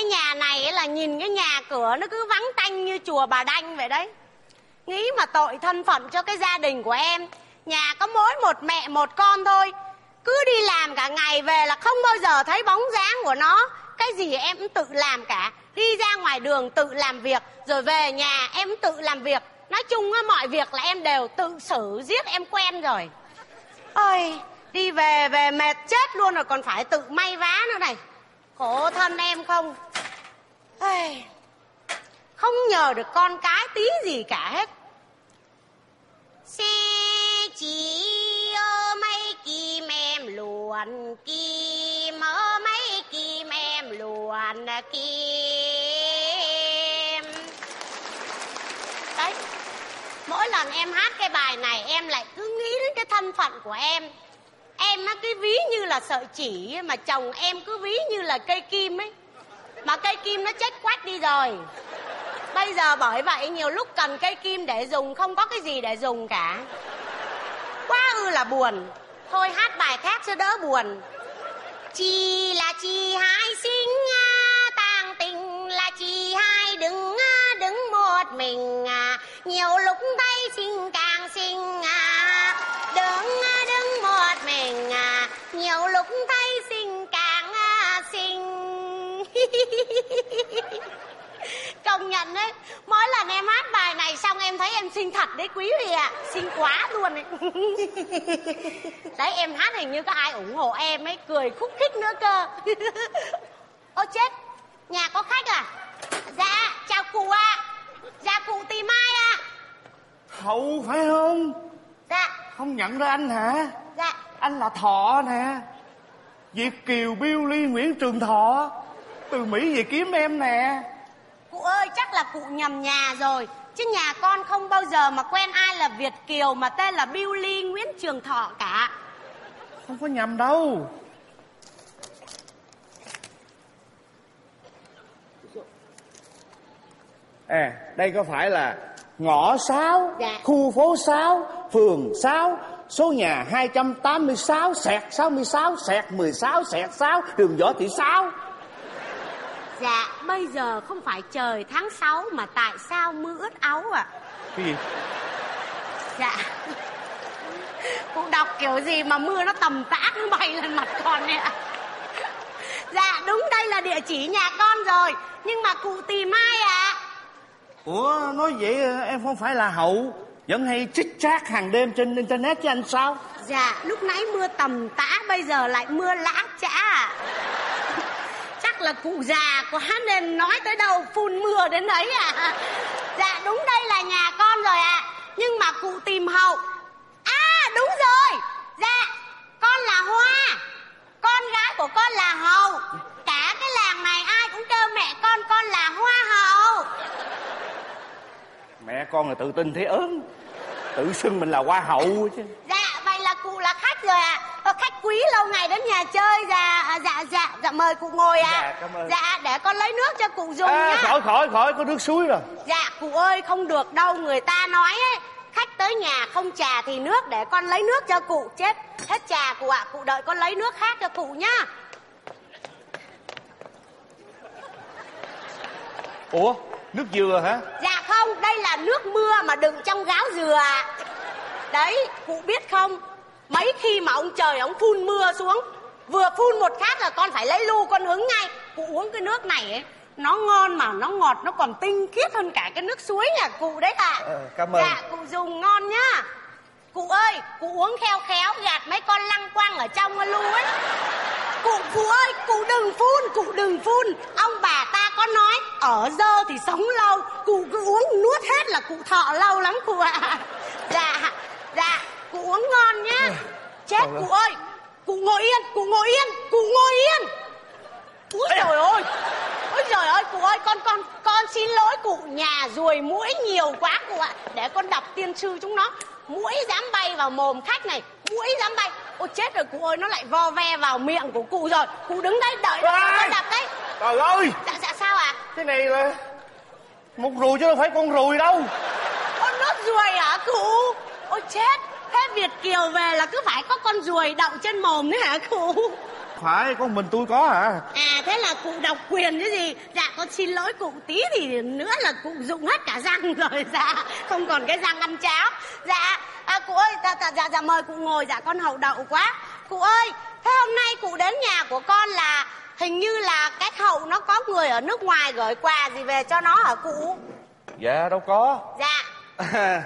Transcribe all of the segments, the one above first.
cái nhà này là nhìn cái nhà cửa nó cứ vắng tanh như chùa bà đanh vậy đấy. Nghĩ mà tội thân phận cho cái gia đình của em, nhà có mỗi một mẹ một con thôi. Cứ đi làm cả ngày về là không bao giờ thấy bóng dáng của nó. Cái gì em cũng tự làm cả. Đi ra ngoài đường tự làm việc, rồi về nhà em cũng tự làm việc. Nói chung á, mọi việc là em đều tự xử, giết em quen rồi. Ôi, đi về về mệt chết luôn rồi còn phải tự may vá nữa này. Khổ thân em không? Không nhờ được con cái tí gì cả hết. Xe chỉ ơ mấy kim em luồn kim ơ mấy kim em luồn kim đấy, mỗi lần em hát cái bài này, em lại cứ nghĩ đến cái thân phận của em. Em á, cái ví như là sợi chỉ mà chồng em cứ ví như là cây kim ấy mà cây kim nó chết quách đi rồi. Bây giờ bởi vậy nhiều lúc cần cây kim để dùng, không có cái gì để dùng cả. Quá ư là buồn. Thôi hát bài khác cho đỡ buồn. Chi là chị hai sinh à, tàng tình là chị hai đứng à, đứng một mình à. nhiều lúc đây sinh càng sinh xinh thật đấy quý vị ạ. À. xinh quá luôn đấy đấy em hát hình như có ai ủng hộ em ấy cười khúc khích nữa cơ. Ô chết. Nhà có khách à? Dạ chào cụ ạ. À. dạ cụ tìm ai ạ. À? Hậu phải không? Dạ. Không nhận ra anh hả? Dạ. Anh là Thọ nè. Việt Kiều Biêu Ly Nguyễn Trường Thọ. Từ Mỹ về kiếm em nè. Cụ ơi chắc là cụ nhầm nhà rồi Chứ nhà con không bao giờ mà quen ai là Việt Kiều Mà tên là Bill Ly Nguyễn Trường Thọ cả. Không có nhầm đâu. À đây có phải là ngõ 6 Dạ. Khu phố 6 Phường 6 Số nhà 286 Sẹt 66 Sẹt 16 Sẹt 6 Đường Võ Thị 6 Dạ bây giờ không phải trời tháng 6 Mà tại sao mưa ướt áo ạ? Cái gì? Dạ. Cụ đọc kiểu gì mà mưa nó tầm tã Nó bay lên mặt con nè Dạ đúng đây là địa chỉ nhà con rồi Nhưng mà cụ tìm ai ạ? Ủa nói vậy em không phải là Hậu Vẫn hay chích chat hàng đêm trên internet với anh sao? Dạ lúc nãy mưa tầm tã Bây giờ lại mưa lã chã à Chắc là cụ già quá nên nói tới đâu phun mưa đến đấy à? Dạ đúng đây là nhà con rồi ạ. Nhưng mà cụ tìm hậu. À đúng rồi. Dạ con là Hoa. Con gái của con là Hậu. Cả cái làng này ai cũng kêu mẹ con con là Hoa Hậu. Mẹ con là tự tin thế ớn Tự xưng mình là hoa hậu chứ. Dạ vậy là cụ là khách rồi ạ. à. Quý lâu ngày đến nhà chơi Dạ à, dạ dạ dạ mời cụ ngồi ạ. Dạ, cảm ơn. Dạ để con lấy nước cho cụ dùng à, nhá. Khỏi khỏi khỏi có nước suối rồi. Dạ cụ ơi không được đâu Người ta nói ấy Khách tới nhà không trà thì nước Để con lấy nước cho cụ Chết hết trà cụ ạ. Cụ đợi con lấy nước khác cho cụ nhá. Ủa nước dừa hả? Dạ không Đây là nước mưa mà đựng trong gáo dừa ạ. Đấy cụ biết không Mấy khi mà ông trời ông phun mưa xuống Vừa phun một phát là con phải lấy lu con hứng ngay. Cụ uống cái nước này ấy Nó ngon mà nó ngọt Nó còn tinh khiết hơn cả cái nước suối nhà cụ đấy ạ Ờ, cảm ơn. Dạ cụ dùng ngon nhá. Cụ ơi cụ uống khéo khéo Gạt mấy con lăng quăng ở trong lu ấy. Cụ cụ ơi cụ đừng phun Cụ đừng phun. Ông bà ta có nói Ở dơ thì sống lâu. Cụ cứ uống nuốt hết là cụ thọ lâu lắm cụ ạ. Dạ Dạ cụ uống ngon nhá Chết cụ ơi. Cụ ngồi yên Cụ ngồi yên Cụ ngồi yên. Úi trời ơi. Ôi trời ơi cụ ơi con con con xin lỗi cụ. Nhà ruồi muỗi nhiều quá cụ ạ. Để con đọc tiên sư chúng nó. Muỗi dám bay vào mồm khách này. Muỗi dám bay. Ôi chết rồi cụ ơi nó lại vo ve vào miệng của cụ rồi. Cụ đứng đây đợi con đọc đấy. Trời ơi. Dạ dạ sao ạ? Cái này là Một ruồi chứ đâu phải con ruồi đâu. Con nốt ruồi hả cụ? Ôi chết Kiều về là cứ phải có con ruồi đậu trên mồm đấy hả cụ? Phải có mình tôi có hả À thế là cụ độc quyền chứ gì? Dạ con xin lỗi cụ tí thì nữa là cụ dụng hết cả răng rồi Dạ. Không còn cái răng ăn cháo. Dạ à, cụ ơi dạ, dạ, dạ, dạ mời cụ ngồi dạ con hậu đậu quá. Cụ ơi thế hôm nay cụ đến nhà của con là Hình như là cái hậu nó có người ở nước ngoài gửi quà gì về cho nó hả cụ? Dạ đâu có. Dạ.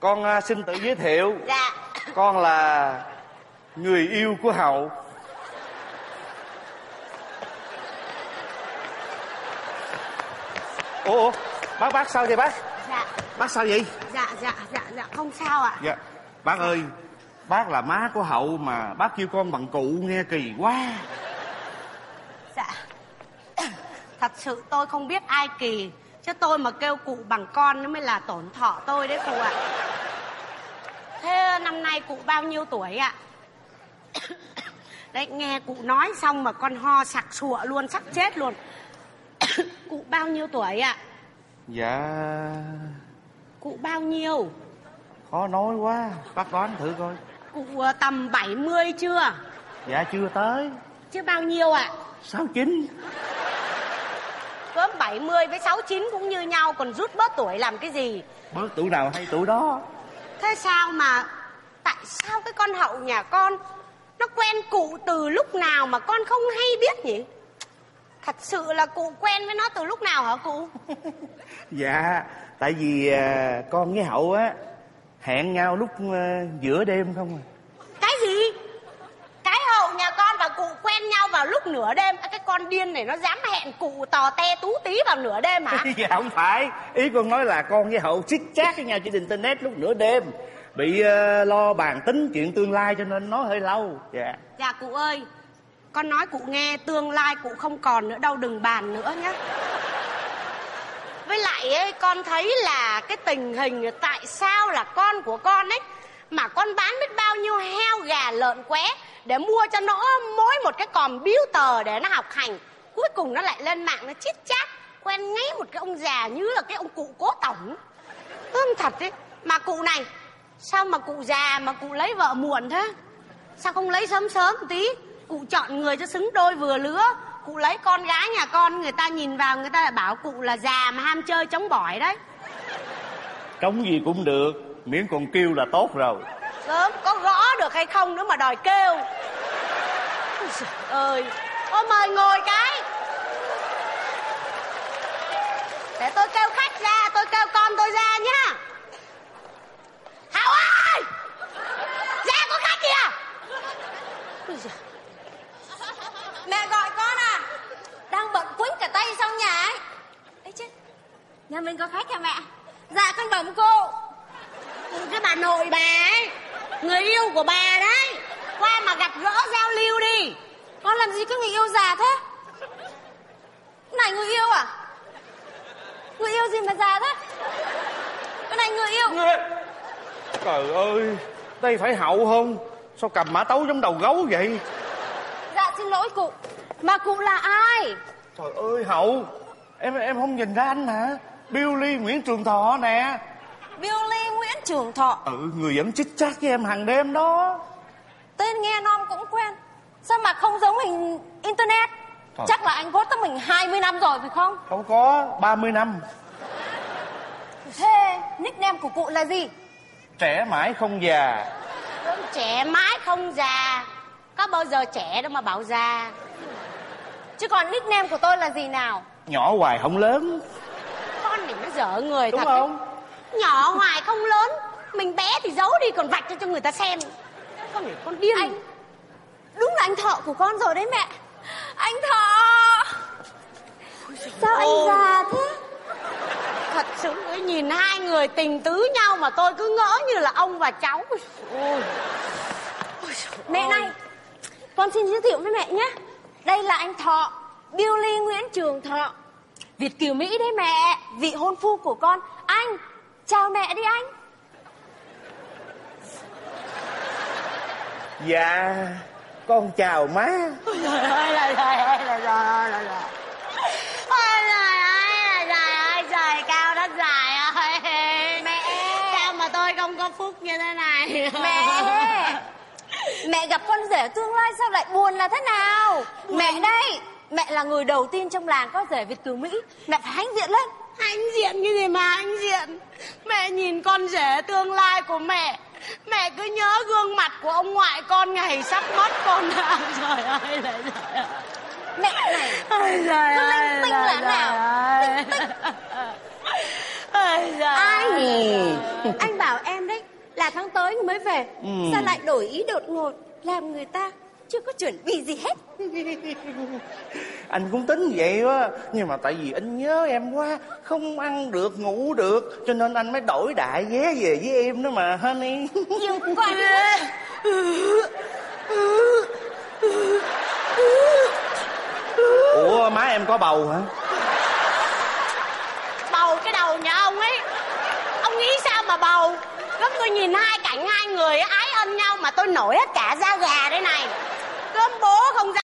Con à, xin tự giới thiệu. Dạ con là người yêu của hậu. Ủa ủa, bác bác sao vậy bác? Dạ. Bác sao vậy? Dạ dạ dạ dạ không sao ạ. Dạ. Bác ơi bác là má của hậu mà bác kêu con bằng cụ nghe kỳ quá. Dạ. Thật sự tôi không biết ai kỳ Chứ tôi mà kêu cụ bằng con nó mới là tổn thọ tôi đấy cụ ạ Thế năm nay cụ bao nhiêu tuổi ạ? Đấy nghe cụ nói xong mà con ho sặc sụa luôn sắp chết luôn Cụ bao nhiêu tuổi ạ? dạ Cụ bao nhiêu? khó nói quá bác đoán thử coi Cụ ờ, tầm 70 chưa? dạ chưa tới Chứ bao nhiêu ạ? sáu chín Cớm 70 với 69 cũng như nhau Còn rút bớt tuổi làm cái gì? bớt tuổi nào hay tuổi đó Thế sao mà Tại sao cái con hậu nhà con Nó quen cụ từ lúc nào mà con không hay biết nhỉ? Thật sự là cụ quen với nó từ lúc nào hả cụ? Dạ tại vì à, con với hậu á hẹn nhau lúc à, giữa đêm không à Cái gì Cái hậu nhà con và cụ quen nhau vào lúc nửa đêm. À, Cái con điên này nó dám hẹn cụ tò te tú tí vào nửa đêm hả? Dạ không phải. Ý con nói là con với hậu xích chát với nhau trên internet lúc nửa đêm. Bị à, lo bàn tính chuyện tương lai cho nên nói hơi lâu. Dạ. Dạ cụ ơi. Con nói cụ nghe tương lai cụ không còn nữa đâu đừng bàn nữa nhé Với lại ấy, con thấy là cái tình hình tại sao là con của con ấy Mà con bán biết bao nhiêu heo gà lợn qué để mua cho nó mỗi một cái còm biếu tờ để nó học hành. Cuối cùng nó lại lên mạng, nó chít chát Quen ngay một cái ông già như là cái ông cụ cố tổng. Thương thật ấy Mà cụ này, Sao mà cụ già mà cụ lấy vợ muộn thế? Sao không lấy sớm sớm một tí? Cụ chọn người cho xứng đôi vừa lứa. Cụ lấy con gái nhà con, Người ta nhìn vào, người ta lại bảo cụ là già mà ham chơi chống bỏi đấy. Trống gì cũng được miễn còn kêu là tốt rồi sớm, có gõ được hay không nữa mà đòi kêu. Ôi ơi. Ôi, mời ngồi cái. Để tôi kêu khách ra, Tôi kêu con tôi ra nhá Hảo ơi Ra có khách kìa Ôi giời. Mẹ gọi con à Đang bận quýnh cả tay xong nhà ấy ấy chứ Nhà mình có khách hả mẹ Dạ con bẩm cô cái bà nội bà ấy người yêu của bà đấy qua mà gặp gỡ giao lưu đi Con làm gì có người yêu già thế? Này người yêu à? Người yêu gì mà già thế? Cái này người yêu. Trời ơi đây phải hậu không? Sao cầm mã tấu giống đầu gấu vậy? Dạ xin lỗi cụ. Mà cụ là ai? Trời ơi hậu em em không nhìn ra anh hả Billy Nguyễn Trường Thọ nè. Billy Nguyễn Trường Thọ. Ừ người vẫn chích chát với em hàng đêm đó. Tên nghe non cũng quen Sao mà không giống hình internet? Trời. Chắc là anh post tới mình 20 năm rồi phải không? Không có 30 năm. Thế nickname của cụ là gì? Trẻ mãi không già. Trẻ mãi không già. Có bao giờ trẻ đâu mà bảo già. Chứ còn nickname của tôi là gì nào? Nhỏ hoài không lớn. Con này nó dở người đúng thật không? Đấy. nhỏ hoài không lớn. Mình bé thì giấu đi còn vạch cho cho người ta xem. Con này con điên. Anh Đúng là anh Thọ của con rồi đấy mẹ. Anh Thọ Sao anh già thế? Thật sự ấy, nhìn hai người tình tứ nhau mà tôi cứ ngỡ như là ông và cháu. Ôi ôi trời Mẹ này Con xin giới thiệu với mẹ nhé. Đây là anh Thọ Billy Nguyễn Trường Thọ. Việt Kiều Mỹ đấy mẹ. Vị hôn phu của con. Anh Chào mẹ đi anh. Dạ con chào má. Ôi trời ơi là trời ơi là trời ơi trời Ôi trời ơi trời ơi trời cao đất dài ơi. Mẹ. Sao mà tôi không có phúc như thế này? Mẹ. Mẹ gặp con rể tương lai sao lại buồn là thế nào? Mẹ đây Mẹ là người đầu tiên trong làng có rể Việt Kiều Mỹ. Mẹ phải hãnh diện lên. Hãnh diện cái gì mà hãnh diện? Mẹ nhìn con rể tương lai của mẹ Mẹ cứ nhớ gương mặt của ông ngoại con ngày sắp mất con à, Trời ơi là trời ơi Mẹ này Ôi trời Cứ ơi linh tinh là nào? ơi. Ôi trời Anh ơi. Anh bảo em đấy Là tháng tới mới về Ừ. Sao lại đổi ý đột ngột Làm người ta chưa có chuẩn bị gì hết. Anh cũng tính vậy á nhưng mà tại vì anh nhớ em quá không ăn được ngủ được cho nên anh mới đổi đại vé về với em đó mà honey. Yêu quá. Ủa má em có bầu hả? Bầu cái đầu nhà ông ấy. Ông nghĩ sao mà bầu? Lúc tôi nhìn hai cảnh hai người ái ân nhau mà tôi nổi hết cả da gà đây này 公布，公布。